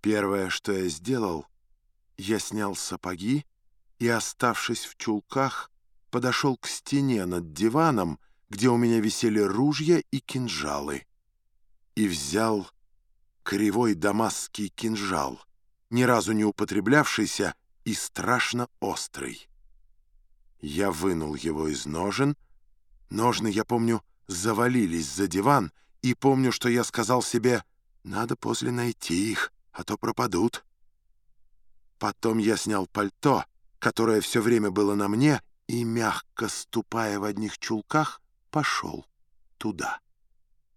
Первое, что я сделал, я снял сапоги и, оставшись в чулках, подошел к стене над диваном, где у меня висели ружья и кинжалы, и взял кривой дамасский кинжал, ни разу не употреблявшийся и страшно острый. Я вынул его из ножен. Ножны, я помню, завалились за диван, и помню, что я сказал себе, «Надо после найти их, а то пропадут». Потом я снял пальто, которое все время было на мне, и, мягко ступая в одних чулках, пошел туда.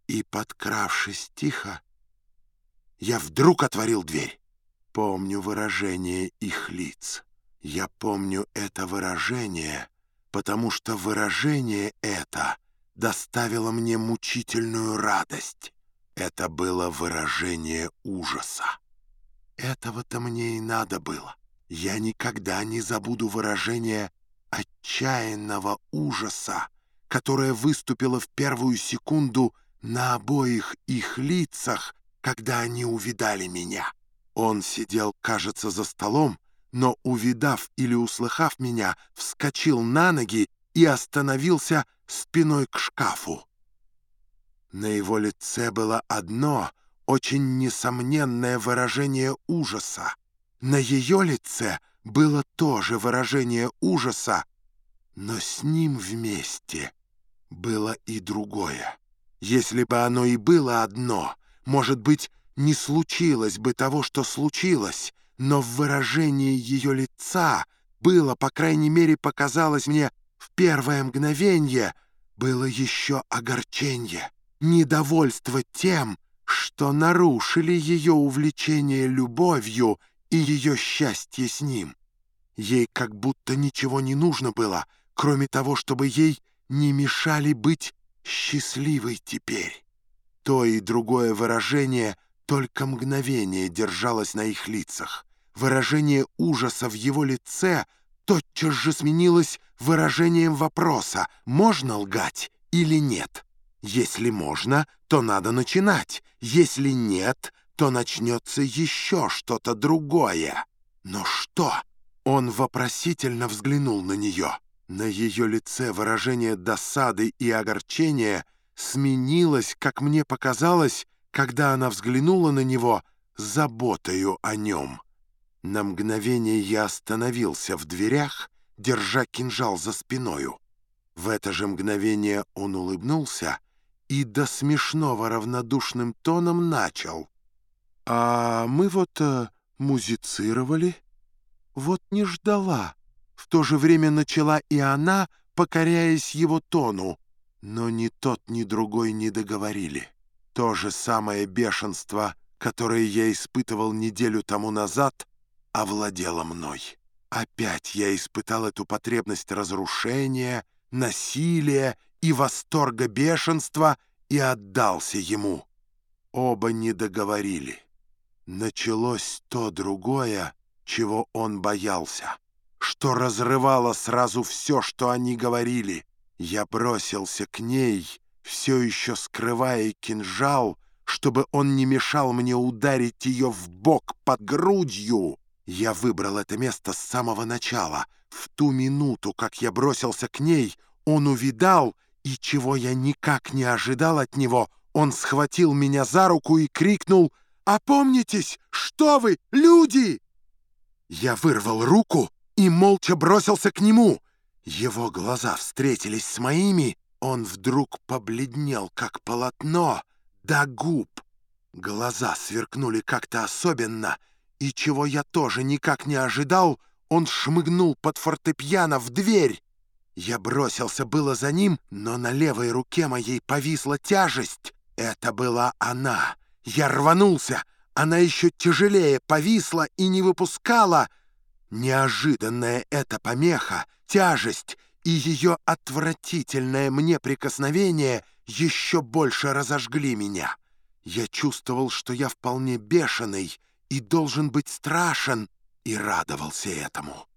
И, подкравшись тихо, я вдруг отворил дверь. Помню выражение их лиц. Я помню это выражение, потому что выражение это доставило мне мучительную радость. Это было выражение ужаса. Этого-то мне и надо было. Я никогда не забуду выражение отчаянного ужаса, которое выступило в первую секунду на обоих их лицах, когда они увидали меня. Он сидел, кажется, за столом, но, увидав или услыхав меня, вскочил на ноги и остановился спиной к шкафу. На его лице было одно очень несомненное выражение ужаса. На ее лице было тоже выражение ужаса, но с ним вместе было и другое. Если бы оно и было одно, может быть, не случилось бы того, что случилось, но в выражении ее лица было, по крайней мере, показалось мне в первое мгновение, было еще огорчение, недовольство тем, что нарушили ее увлечение любовью и ее счастье с ним. Ей как будто ничего не нужно было, кроме того, чтобы ей не мешали быть счастливой теперь. То и другое выражение только мгновение держалось на их лицах. Выражение ужаса в его лице тотчас же сменилось выражением вопроса «можно лгать или нет?». Если можно, то надо начинать. Если нет, то начнется еще что-то другое. Но что? Он вопросительно взглянул на нее. На ее лице выражение досады и огорчения сменилось, как мне показалось, когда она взглянула на него с заботою о нем. На мгновение я остановился в дверях, держа кинжал за спиною. В это же мгновение он улыбнулся и до смешного равнодушным тоном начал. «А мы вот э, музицировали, вот не ждала». В то же время начала и она, покоряясь его тону, но ни тот, ни другой не договорили. То же самое бешенство, которое я испытывал неделю тому назад, овладело мной. Опять я испытал эту потребность разрушения, насилия и восторга бешенства и отдался ему. Оба не договорили. Началось то другое, чего он боялся, что разрывало сразу все, что они говорили. Я бросился к ней, все еще скрывая кинжал, чтобы он не мешал мне ударить ее в бок под грудью. Я выбрал это место с самого начала. В ту минуту, как я бросился к ней, он увидал, и чего я никак не ожидал от него, он схватил меня за руку и крикнул «Опомнитесь! Что вы, люди!» Я вырвал руку и молча бросился к нему. Его глаза встретились с моими, он вдруг побледнел, как полотно, до губ. Глаза сверкнули как-то особенно, и чего я тоже никак не ожидал, он шмыгнул под фортепиано в дверь. Я бросился было за ним, но на левой руке моей повисла тяжесть. Это была она. Я рванулся, она еще тяжелее повисла и не выпускала. Неожиданная эта помеха, тяжесть и ее отвратительное мне прикосновение еще больше разожгли меня. Я чувствовал, что я вполне бешеный и должен быть страшен, и радовался этому.